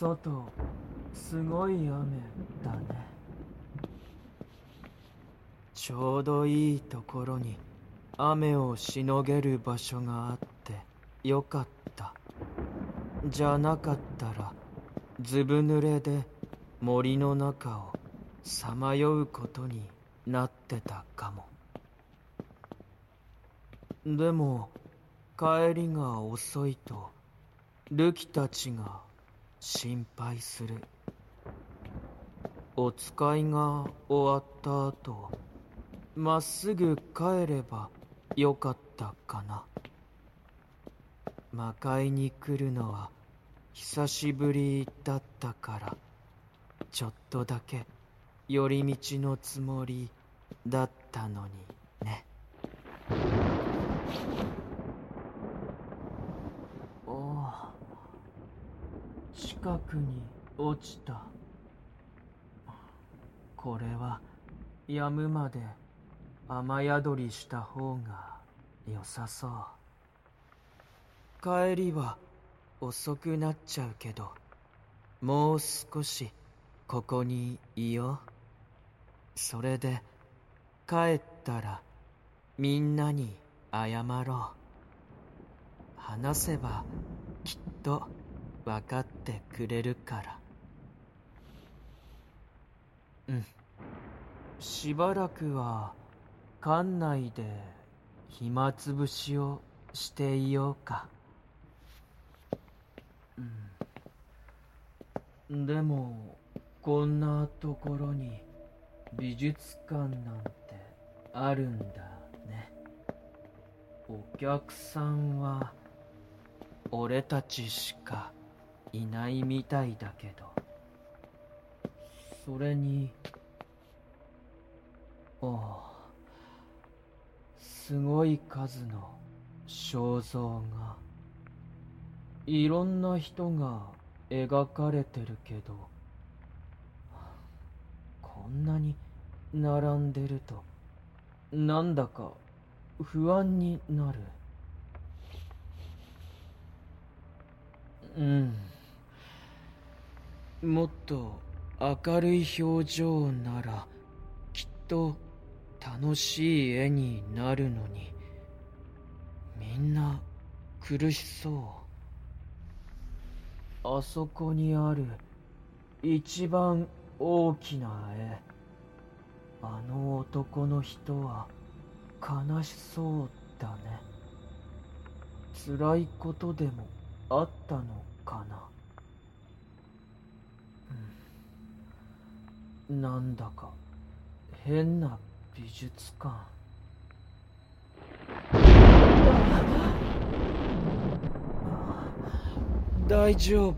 外すごい雨だね。ちょうどいいところに雨をしのげる場所があってよかった。じゃなかったらずぶ濡れで森の中をさまようことになってたかも。でも帰りが遅いとルキたちが心配する。お使いが終わった後まっすぐ帰ればよかったかな。魔界に来るのは久しぶりだったからちょっとだけ寄り道のつもりだったのにねおお近くに落ちた。これはやむまで雨宿りした方が良さそう。帰りは遅くなっちゃうけどもう少しここにいよそれで帰ったらみんなに謝ろう。話せばきっと分かってくれるから。うん。しばらくは館内で暇つぶしをしていようか。うん。でもこんなところに美術館なんてあるんだね。お客さんは俺たちしかいないみたいだけど。それにああすごい数の肖像がいろんな人が描かれてるけどこんなに並んでるとなんだか不安になる。うん。もっと明るい表情ならきっと楽しい絵になるのにみんな苦しそう。あそこにある一番大きな絵。あの男の人は悲しそうだね。辛いことでもあったのかなうんなんだか変な美術館。大丈夫。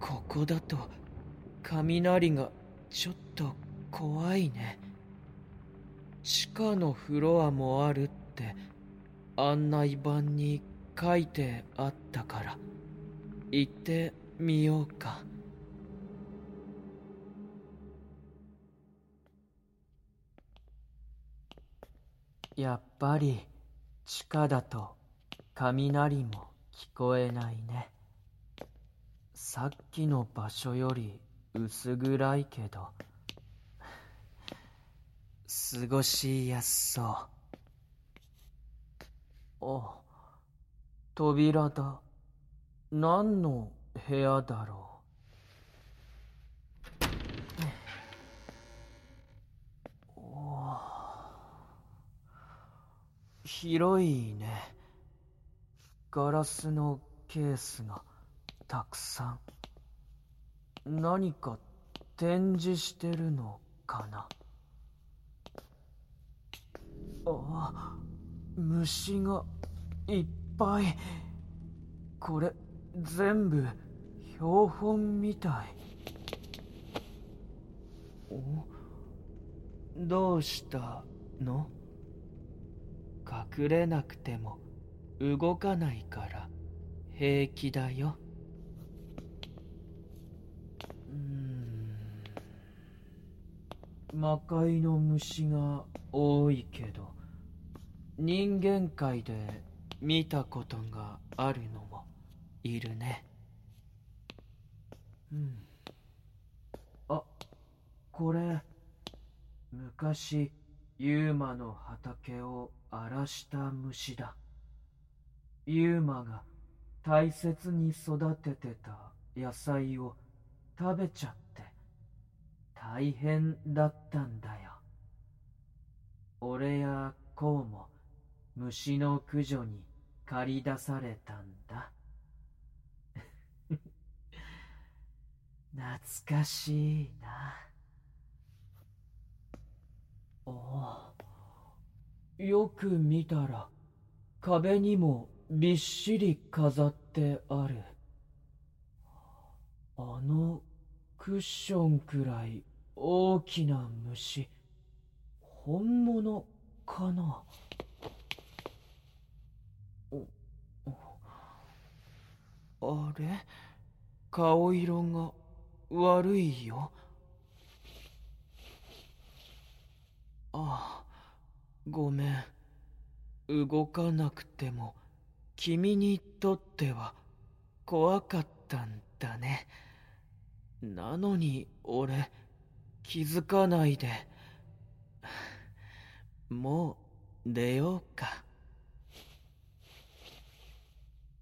ここだと雷がちょっと怖いね。地下のフロアもあるって案内板に書いてあったから。行ってみようか。やっぱり地下だと雷も聞こえないね。さっきの場所より薄暗いけど過ごしやすそう。あ扉だ。何の部屋だろうお広いね。ガラスのケースがたくさん。何か展示してるのかな？あ虫がいっぱい。これ全部標本みたい。どうしたの？隠れなくても動かないから平気だよ。うん。魔界の虫が多いけど人間界で見たことがあるのもいるね。うん。あこれ昔ユーマの畑を荒らした虫だ。ユーマが大切に育ててた野菜を食べちゃって大変だったんだよ。俺やこうも虫の駆除に駆り出されたんだ。懐かしいな。おおよく見たら壁にもびっしり飾ってある。あのクッションくらい大きな虫本物かな？あれ？顔色が悪いよ。ああ。ごめん。動かなくても君にとっては怖かったんだね。なのに俺気づかないで。もう出ようか。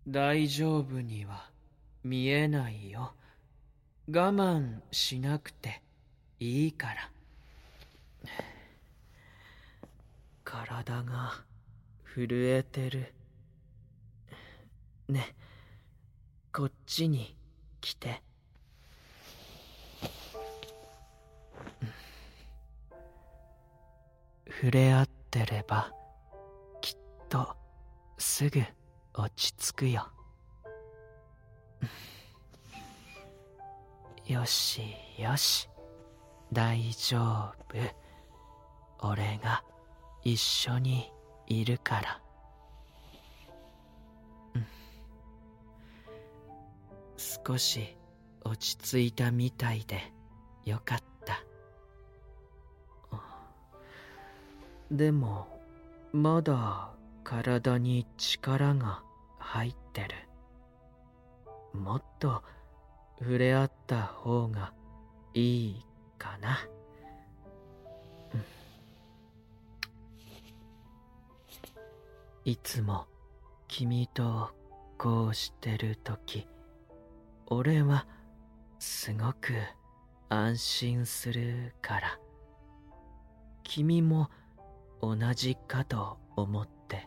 大丈夫には見えないよ。我慢しなくていいから。体が震えてる。ねこっちに来て。触れ合ってればきっとすぐ落ち着くよ。よしよし。大丈夫。俺が一緒にいるから、うん、少し落ち着いたみたいでよかった。でもまだ体に力が入ってる。もっと触れ合った方がいいかな、いつも君とこうしてるとき俺はすごく安心するから。君も同じかと思って。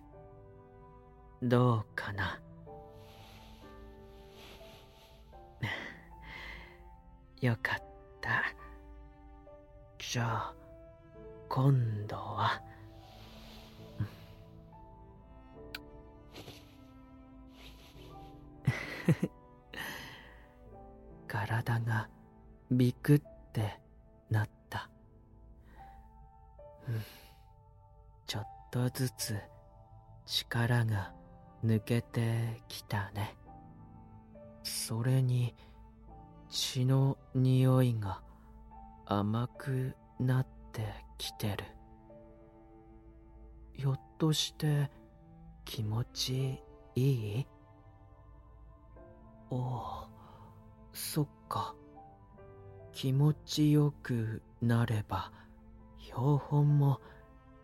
どうかな。よかった。じゃあ今度は。体がビクってなった、うん、ちょっとずつ力が抜けてきたね。それに血の匂いが甘くなってきてる。ひょっとして気持ちいい？おおそっか。気持ちよくなれば標本も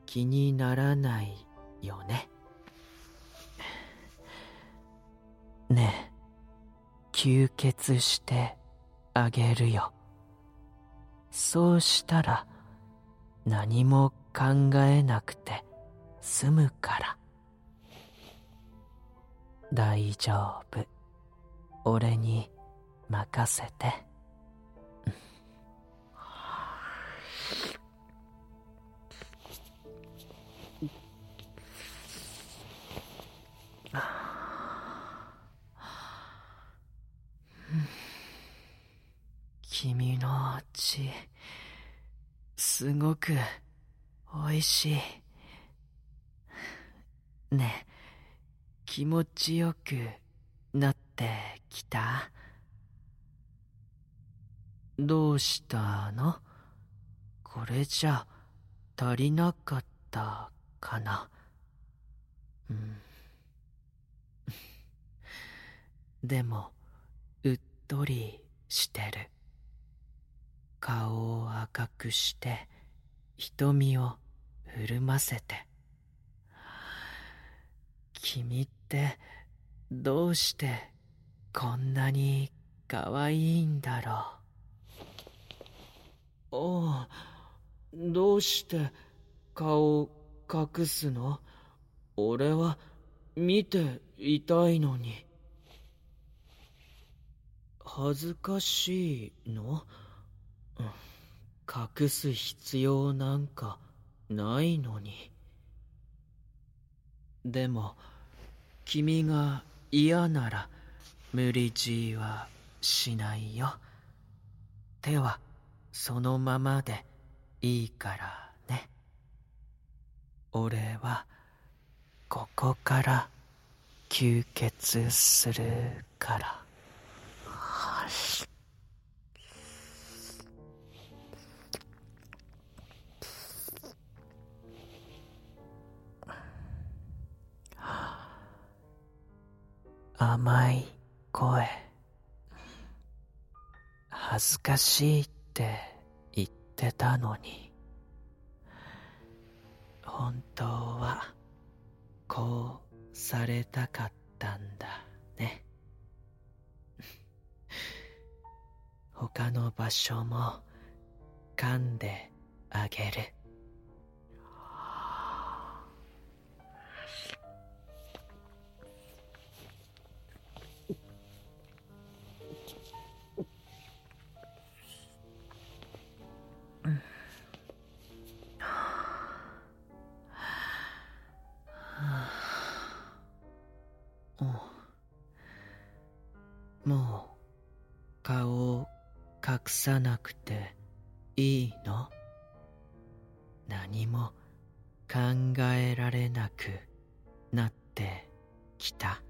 気にならないよね。ねえ。吸血してあげるよ。そうしたら何も考えなくて済むから。大丈夫。俺に任せて。君の血すごくおいしい。ねえ気持ちよくなってきた？どうしたの？これじゃ足りなかったかな？うん。でもうっとりしてる。顔を赤くして瞳を潤ませて。君ってどうしてこんなに可愛いんだろう。おうどうして顔隠すの？俺は見ていたいのに。恥ずかしいの？隠す必要なんかないのに。でも君が嫌なら無理強いはしないよ。手はそのままでいいからね。俺はここから吸血するから。甘い声。恥ずかしいって言ってたのに。本当はこうされたかったんだね。他の場所も噛んであげる。もう顔を隠さなくていいの？何も考えられなくなってきた。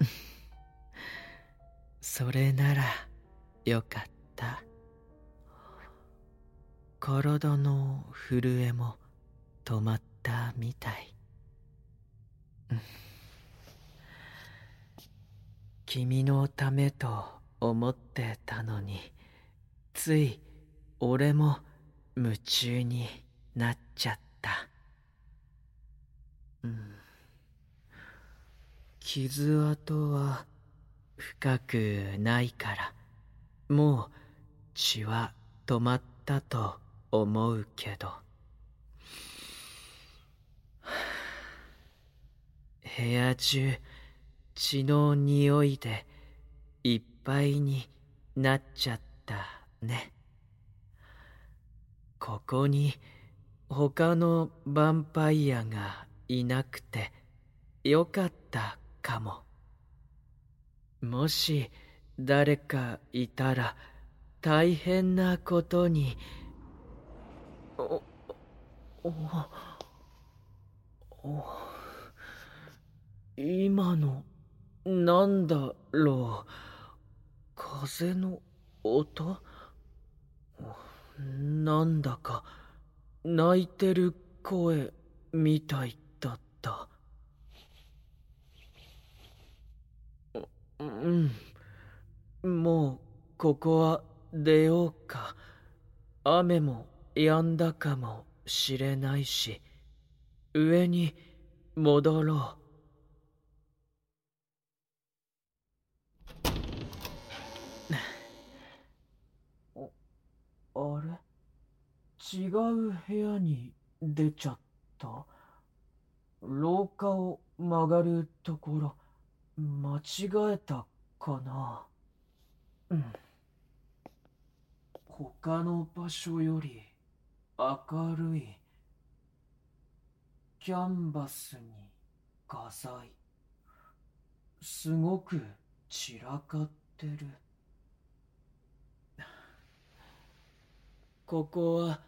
それならよかった。体の震えも止まったみたい。君のためと思ってたのについ俺も夢中になっちゃった。うん。傷跡は深くないからもう血は止まったと思うけど。部屋中血の匂いでいっぱいになっちゃったね。ここに他のヴァンパイアがいなくてよかったかも。もし誰かいたら大変なことに。おおお今のなんだろう。風の音？なんだか泣いてる声みたいだった。うん。もうここは出ようか。雨も止んだかもしれないし上に戻ろうあれ違う部屋に出ちゃった。廊下を曲がるところ間違えたかな。うん。他の場所より明るい。キャンバスに画材。すごく散らかってる。ここは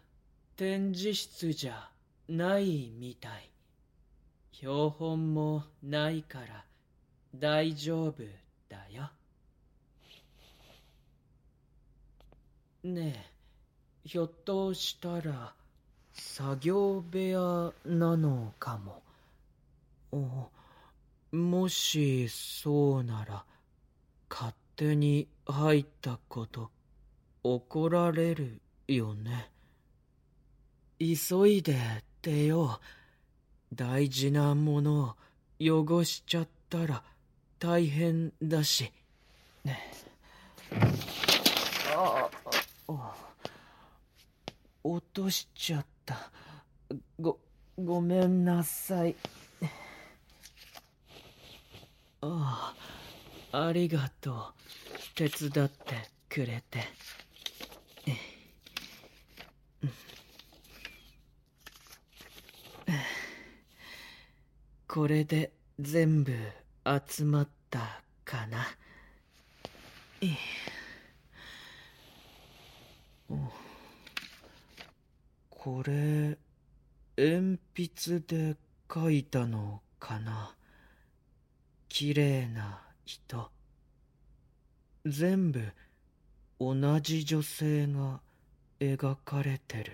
展示室じゃないみたい。標本もないから大丈夫だよ。ねえ、ひょっとしたら作業部屋なのかも。もしそうなら勝手に入ったこと怒られるよね急いで出よう。大事なものを汚しちゃったら大変だし。ね。ああ落としちゃった。ごごめんなさい。ああありがとう。手伝ってくれて。これで全部集まったかな。これ鉛筆で描いたのかな。綺麗な人。全部同じ女性が描かれてる。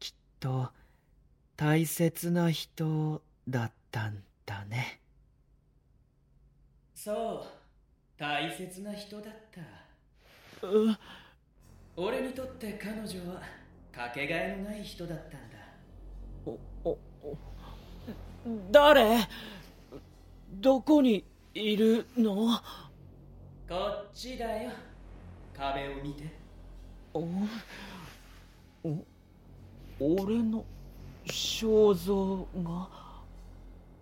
きっと大切な人だったんだね。そう大切な人だった。う俺にとって彼女はかけがえのない人だったんだ。おおお誰？どこにいるの？こっちだよ。壁を見て。おお俺の肖像が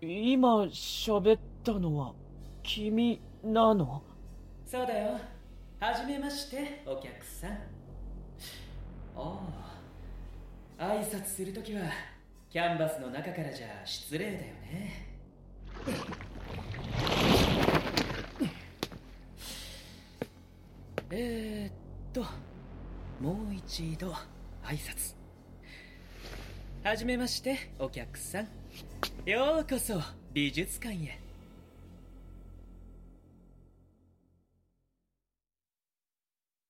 今喋ったのは君なの？そうだよ。はじめましてお客さん。ああ挨拶するときはキャンバスの中からじゃ失礼だよね。えー、っともう一度挨拶。はじめましてお客さん。ようこそ美術館へ。